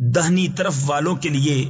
دہنی طرف والوں کے لیے